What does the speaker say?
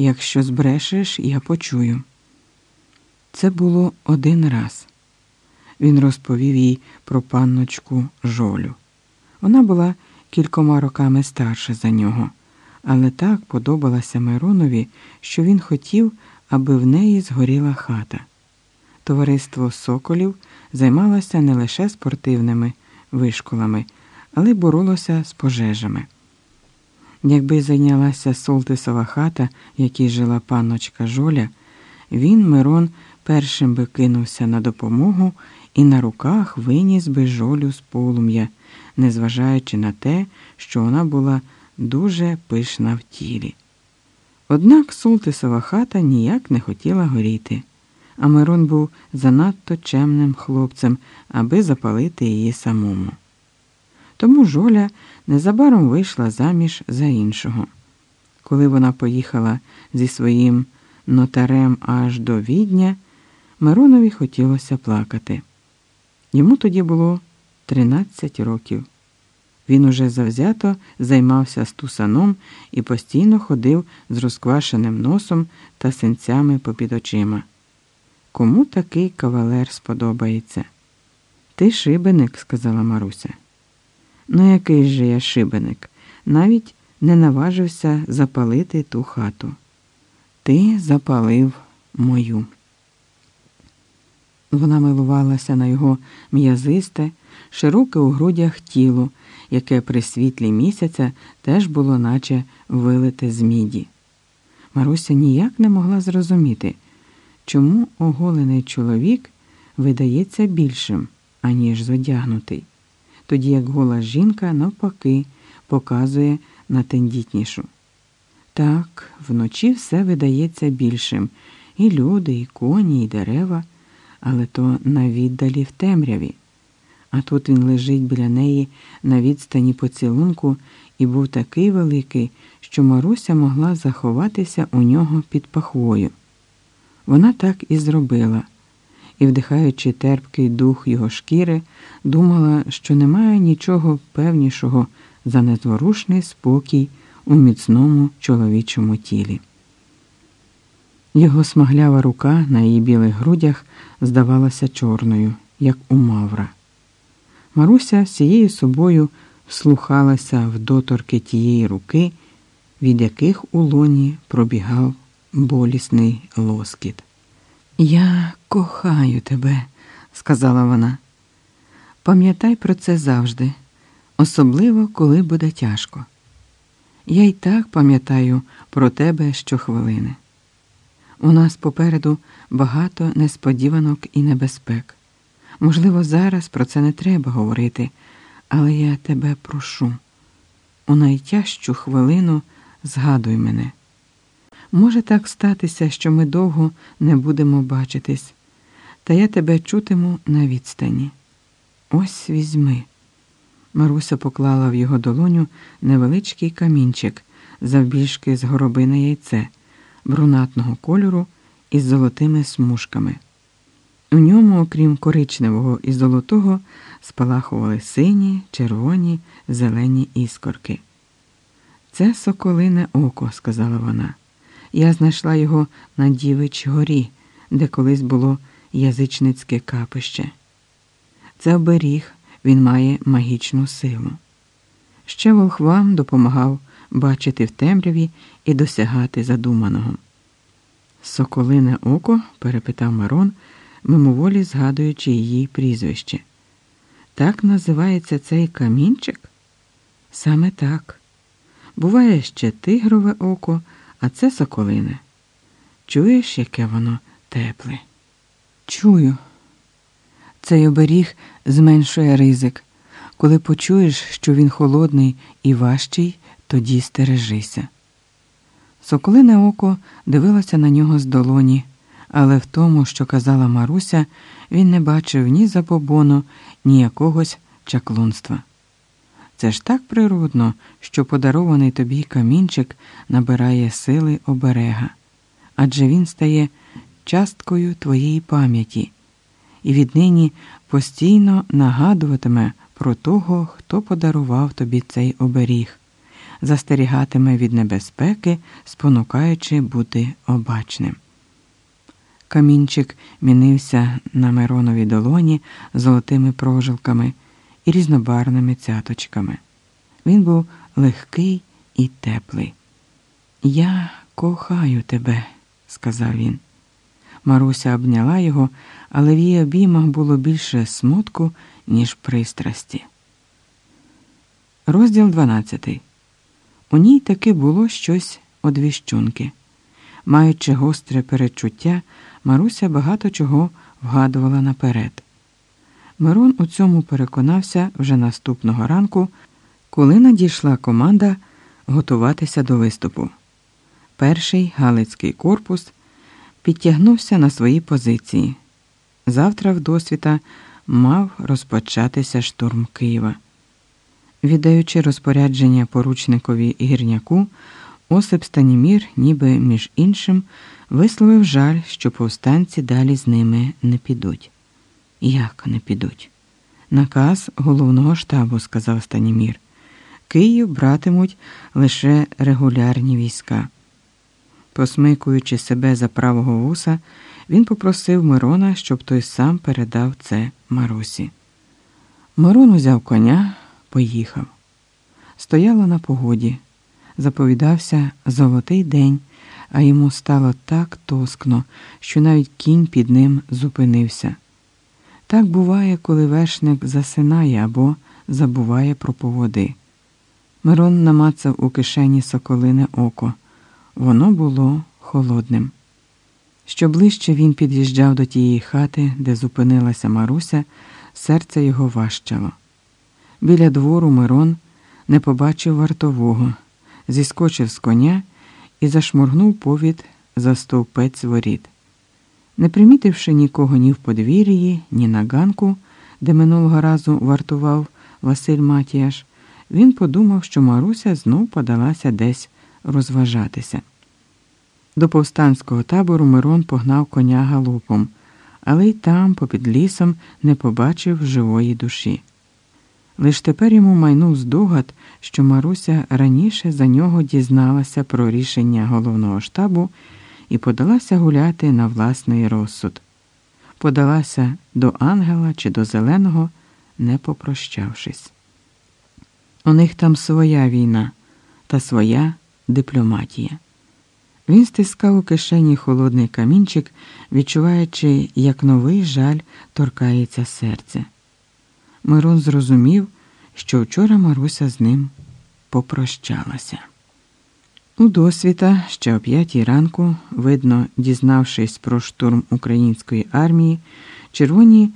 Якщо збрешеш, я почую. Це було один раз. Він розповів їй про панночку Жолю. Вона була кількома роками старша за нього, але так подобалася Миронові, що він хотів, аби в неї згоріла хата. Товариство Соколів займалося не лише спортивними вишколами, але боролося з пожежами. Якби зайнялася Солтисова хата, якій жила панночка Жоля, він, Мирон, першим би кинувся на допомогу і на руках виніс би жолю з полум'я, незважаючи на те, що вона була дуже пишна в тілі. Однак Солтисова хата ніяк не хотіла горіти, а Мирон був занадто чемним хлопцем, аби запалити її самому. Тому Жоля незабаром вийшла заміж за іншого. Коли вона поїхала зі своїм нотарем аж до відня, Миронові хотілося плакати. Йому тоді було 13 років. Він уже завзято займався стусаном і постійно ходив з розквашеним носом та синцями попід очима. Кому такий кавалер сподобається? Ти шибеник, сказала Маруся. Ну, який же я шибеник, навіть не наважився запалити ту хату. Ти запалив мою. Вона милувалася на його м'язисте, широке у грудях тіло, яке при світлі місяця теж було наче вилите з міді. Маруся ніяк не могла зрозуміти, чому оголений чоловік видається більшим, аніж зодягнутий, тоді як гола жінка, навпаки, показує на тендітнішу. Так, вночі все видається більшим і люди, і коні, і дерева але то на віддалі в темряві. А тут він лежить біля неї на відстані поцілунку і був такий великий, що Маруся могла заховатися у нього під пахвою. Вона так і зробила, і, вдихаючи терпкий дух його шкіри, думала, що немає нічого певнішого за незворушний спокій у міцному чоловічому тілі. Його смаглява рука на її білих грудях здавалася чорною, як у мавра. Маруся всією собою вслухалася в доторки тієї руки, від яких у лоні пробігав болісний лоскіт. Я кохаю тебе, сказала вона. Пам'ятай про це завжди, особливо коли буде тяжко. Я й так пам'ятаю про тебе щохвилини. У нас попереду багато несподіванок і небезпек. Можливо, зараз про це не треба говорити, але я тебе прошу. У найтяжчу хвилину згадуй мене. Може так статися, що ми довго не будемо бачитись, та я тебе чутиму на відстані. Ось візьми. Маруся поклала в його долоню невеличкий камінчик, завбільшки з горобине яйце брунатного кольору із золотими смужками. У ньому, окрім коричневого і золотого, спалахували сині, червоні, зелені іскорки. Це соколине око, сказала вона. Я знайшла його на Дівич горі, де колись було язичницьке капище. Це оберіг, він має магічну силу. Ще волхвам допомагав бачити в темряві і досягати задуманого. Соколине око? перепитав Марон, мимоволі згадуючи її прізвище. Так називається цей камінчик? Саме так. Буває ще тигрове око, а це соколине. Чуєш, яке воно тепле? Чую. Цей оберіг зменшує ризик. Коли почуєш, що він холодний і важчий, тоді стережися. Соколине око дивилося на нього з долоні, але в тому, що казала Маруся, він не бачив ні забобону, ні якогось чаклунства. Це ж так природно, що подарований тобі камінчик набирає сили оберега, адже він стає часткою твоєї пам'яті і віднині постійно нагадуватиме про того, хто подарував тобі цей оберіг застерігатиме від небезпеки, спонукаючи бути обачним. Камінчик мінився на Мироновій долоні золотими прожилками і різнобарними цяточками. Він був легкий і теплий. Я кохаю тебе, сказав він. Маруся обняла його, але в її обіймах було більше смутку, ніж пристрасті. Розділ 12. У ній таки було щось одвіщунки. Маючи гостре передчуття, Маруся багато чого вгадувала наперед. Мирон у цьому переконався вже наступного ранку, коли надійшла команда готуватися до виступу. Перший Галицький корпус підтягнувся на свої позиції. Завтра в досвіта мав розпочатися штурм Києва. Віддаючи розпорядження поручникові гірняку, Осип Станімір, ніби між іншим, висловив жаль, що повстанці далі з ними не підуть. Як не підуть? Наказ головного штабу, сказав Станімір. Київ братимуть лише регулярні війська. Посмикуючи себе за правого вуса, він попросив Мирона, щоб той сам передав це Марусі. Мирон узяв коня, поїхав. Стояло на погоді, заповідався золотий день, а йому стало так тоскно, що навіть кінь під ним зупинився. Так буває, коли вершник засинає або забуває про поводи. Мирон намацав у кишені соколине око. Воно було холодним. Що ближче він під'їжджав до тієї хати, де зупинилася Маруся, серце його важчало. Біля двору Мирон не побачив вартового, зіскочив з коня і зашморгнув повід за стовпець воріт. Не примітивши нікого ні в подвір'ї, ні на ганку, де минулого разу вартував Василь Матіяш, він подумав, що Маруся знов подалася десь розважатися. До повстанського табору Мирон погнав коня галупом, але й там, попід лісом, не побачив живої душі. Лиш тепер йому майнув здогад, що Маруся раніше за нього дізналася про рішення головного штабу і подалася гуляти на власний розсуд. Подалася до ангела чи до зеленого, не попрощавшись. У них там своя війна та своя дипломатія. Він стискав у кишені холодний камінчик, відчуваючи, як новий жаль торкається серця. Мирон зрозумів, що вчора Маруся з ним попрощалася. У досвіта ще о п'ятій ранку, видно, дізнавшись про штурм української армії, червоні